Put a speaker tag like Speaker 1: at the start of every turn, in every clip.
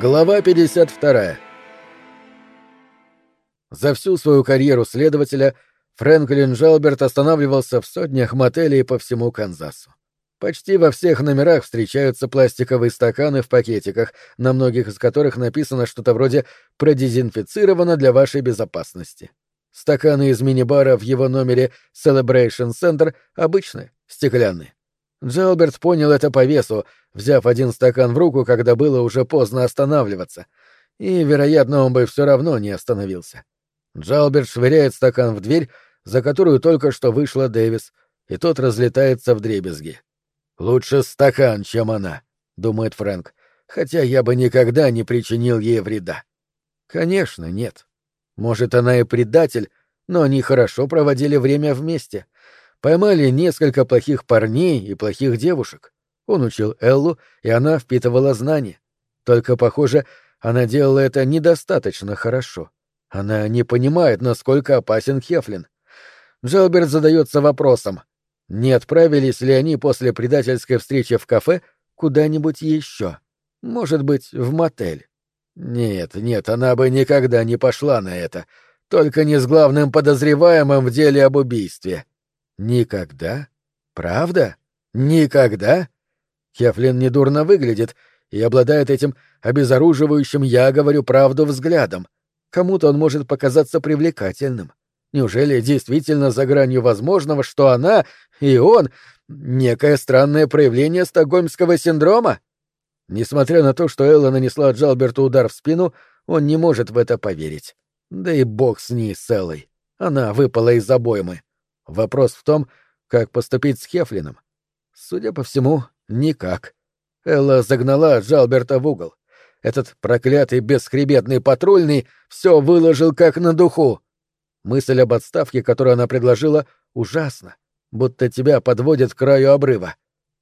Speaker 1: Глава 52. За всю свою карьеру следователя Фрэнклин Жалберт останавливался в сотнях мотелей по всему Канзасу. Почти во всех номерах встречаются пластиковые стаканы в пакетиках, на многих из которых написано что-то вроде «продезинфицировано для вашей безопасности». Стаканы из мини-бара в его номере Celebration Center обычные, стеклянные. Джалберт понял это по весу, взяв один стакан в руку, когда было уже поздно останавливаться. И, вероятно, он бы все равно не остановился. Джалберт швыряет стакан в дверь, за которую только что вышла Дэвис, и тот разлетается в дребезги. «Лучше стакан, чем она», — думает Фрэнк, «хотя я бы никогда не причинил ей вреда». Конечно, нет. Может, она и предатель, но они хорошо проводили время вместе — Поймали несколько плохих парней и плохих девушек. Он учил Эллу, и она впитывала знания. Только, похоже, она делала это недостаточно хорошо. Она не понимает, насколько опасен Хефлин. Джелберт задается вопросом, не отправились ли они после предательской встречи в кафе куда-нибудь еще? Может быть, в мотель? Нет, нет, она бы никогда не пошла на это. Только не с главным подозреваемым в деле об убийстве. Никогда? Правда? Никогда? Хефлин недурно выглядит и обладает этим обезоруживающим «я говорю правду» взглядом. Кому-то он может показаться привлекательным. Неужели действительно за гранью возможного, что она и он — некое странное проявление стокгольмского синдрома? Несмотря на то, что Элла нанесла Джалберту удар в спину, он не может в это поверить. Да и бог с ней, с Эллой. Она выпала из обоймы. Вопрос в том, как поступить с Хефлином. Судя по всему, никак. Элла загнала Джалберта в угол. Этот проклятый бесхребетный патрульный все выложил как на духу. Мысль об отставке, которую она предложила, ужасна, будто тебя подводят к краю обрыва.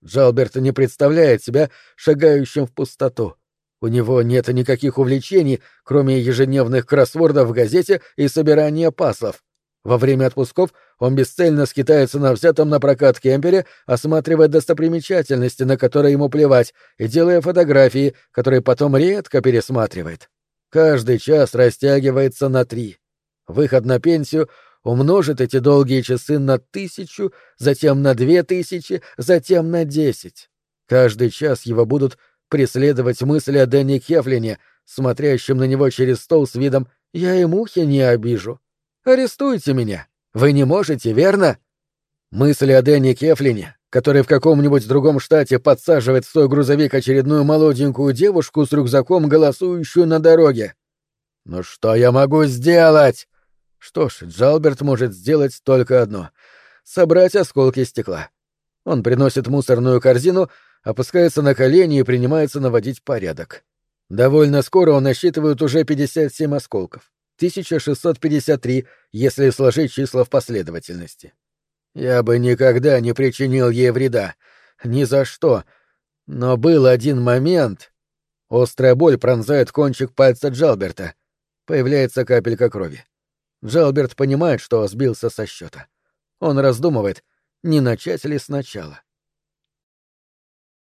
Speaker 1: Джалберт не представляет себя шагающим в пустоту. У него нет никаких увлечений, кроме ежедневных кроссвордов в газете и собирания паслов. Во время отпусков он бесцельно скитается на взятом на прокат кемпере, осматривая достопримечательности, на которые ему плевать, и делая фотографии, которые потом редко пересматривает. Каждый час растягивается на три. Выход на пенсию умножит эти долгие часы на тысячу, затем на две тысячи, затем на десять. Каждый час его будут преследовать мысли о Дэнни Кефлине, смотрящем на него через стол с видом «я и мухи не обижу». Арестуйте меня. Вы не можете, верно? Мысли о Дэнни Кефлине, который в каком-нибудь другом штате подсаживает в свой грузовик очередную молоденькую девушку с рюкзаком, голосующую на дороге. Ну что я могу сделать? Что ж, Джалберт может сделать только одно — собрать осколки стекла. Он приносит мусорную корзину, опускается на колени и принимается наводить порядок. Довольно скоро он насчитывает уже 57 осколков. 1653, если сложить числа в последовательности. Я бы никогда не причинил ей вреда. Ни за что. Но был один момент... Острая боль пронзает кончик пальца Джалберта. Появляется капелька крови. Джалберт понимает, что сбился со счета. Он раздумывает, не начать ли сначала.